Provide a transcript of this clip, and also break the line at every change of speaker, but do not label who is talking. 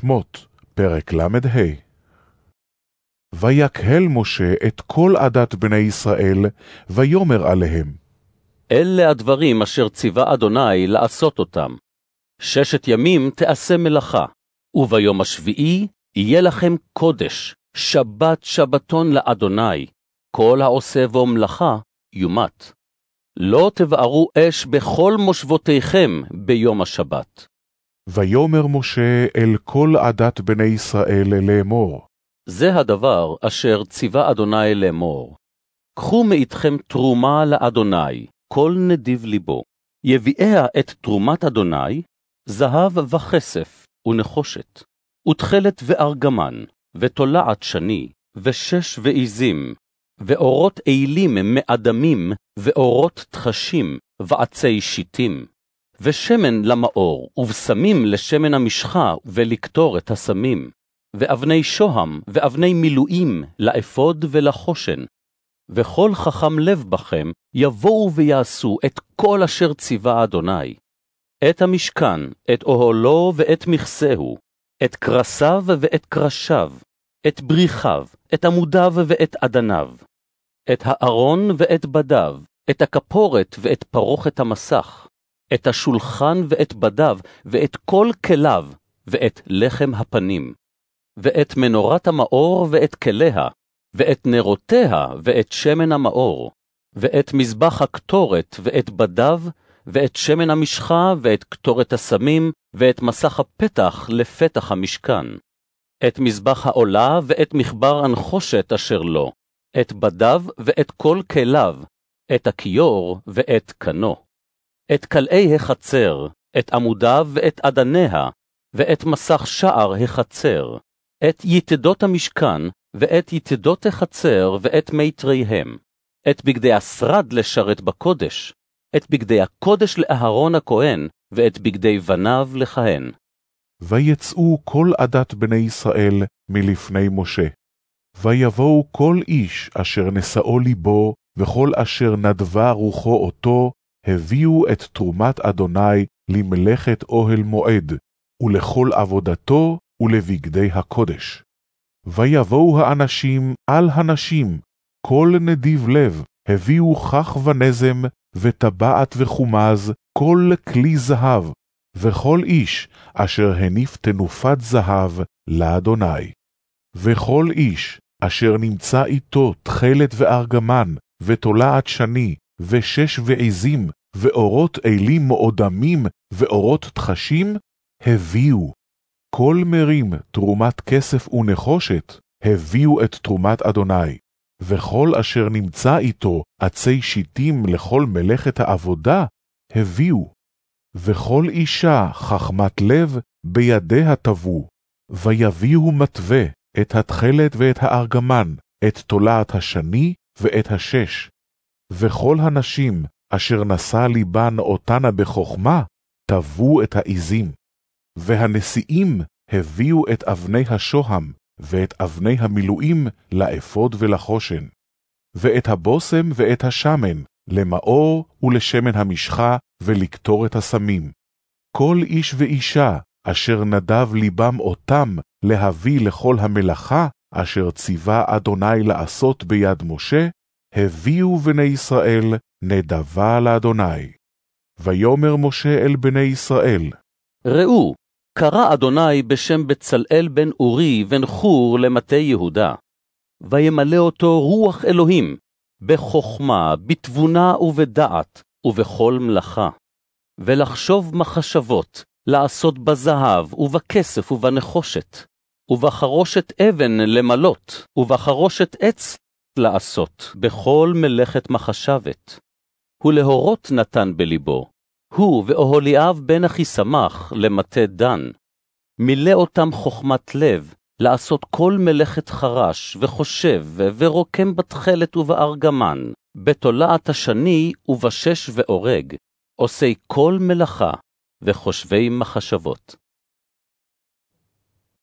שמות, פרק ל"ה ויקהל משה את כל עדת בני ישראל, ויאמר עליהם.
אלה הדברים אשר ציווה אדוני לעשות אותם. ששת ימים תעשה מלאכה, וביום השביעי יהיה לכם קודש, שבת שבתון לאדוני, כל העושה בו מלאכה יומת. לא תבערו אש בכל מושבותיכם ביום השבת.
ויאמר משה אל כל עדת בני ישראל לאמור.
זה הדבר אשר ציווה אדוני לאמור. קחו מאיתכם תרומה לאדוני, כל נדיב ליבו. יביאיה את תרומת אדוני, זהב וכסף, ונחושת, ותכלת וארגמן, ותולעת שני, ושש ועזים, ואורות אילים מאדמים, ואורות תחשים, ועצי שיטים. ושמן למאור, ובשמים לשמן המשחה, ולקטור את הסמים. ואבני שוהם, ואבני מילואים, לאפוד ולחושן. וכל חכם לב בכם, יבואו ויעשו את כל אשר ציווה אדוני. את המשכן, את אוהלו ואת מכסהו, את קרסיו ואת קרשיו, את בריחיו, את עמודיו ואת אדניו, את הארון ואת בדיו, את הכפורת ואת פרוכת המסך, את השולחן ואת בדיו, ואת כל כליו, ואת לחם הפנים, ואת מנורת המאור ואת כליה, ואת נרותיה ואת שמן המאור, ואת מזבח הקטורת ואת בדיו, ואת שמן המשחה ואת קטורת הסמים, ואת מסך הפתח לפתח המשכן, את מזבח העולה ואת מחבר הנחושת אשר לו, את בדיו ואת כל כליו, את הכיור ואת קנו. את כלאי החצר, את עמודיו ואת אדניה, ואת מסך שער החצר, את יתדות המשכן, ואת יתדות החצר, ואת מיתריהם, את בגדי השרד לשרת בקודש, את בגדי הקודש לאהרון הכהן, ואת בגדי בניו לכהן.
ויצאו כל עדת בני ישראל מלפני משה. ויבואו כל איש אשר נשאו ליבו, וכל אשר נדבה רוחו אותו, הביאו את תרומת אדוני למלאכת אוהל מועד, ולכל עבודתו ולבגדי הקודש. ויבואו האנשים על הנשים, כל נדיב לב, הביאו כך ונזם, וטבעת וחומז, כל כלי זהב, וכל איש אשר הניף תנופת זהב לאדוני. וכל איש אשר נמצא איתו תכלת וארגמן, ותולעת שני, ושש ועזים, ואורות אלים מועדמים, ואורות תחשים, הביאו. כל מרים תרומת כסף ונחושת, הביאו את תרומת אדוני. וכל אשר נמצא איתו עצי שיטים לכל מלאכת העבודה, הביאו. וכל אישה חכמת לב בידיה תבו, ויביאו מתווה את התכלת ואת הארגמן, את תולעת השני ואת השש. וכל הנשים אשר נשא ליבן אותנה בחכמה, טבו את העזים. והנשיאים הביאו את אבני השוהם, ואת אבני המילואים לאפוד ולחושן. ואת הבושם ואת השמן, למאור ולשמן המשחה, ולקטור את הסמים. כל איש ואישה אשר נדב ליבם אותם להביא לכל המלאכה, אשר ציווה אדוני לעשות ביד משה, הביאו בני ישראל נדבה לאדוני. ויאמר משה אל בני ישראל,
ראו, קרא אדוני בשם בצלאל בן אורי בן חור למטה יהודה. וימלא אותו רוח אלוהים, בחכמה, בתבונה ובדעת, ובכל מלאכה. ולחשוב מחשבות, לעשות בזהב, ובכסף, ובנחושת, ובחרושת אבן למלות, ובחרושת עץ לעשות, בכל מלאכת מחשבת. ולהורות נתן בלבו, הוא ואוהליאב בן אחיסמך למטה דן. מילא אותם חכמת לב, לעשות כל מלאכת חרש, וחושב, ורוקם בתכלת ובארגמן, בתולעת השני ובשש ואורג, עושי כל מלאכה, וחושבי מחשבות.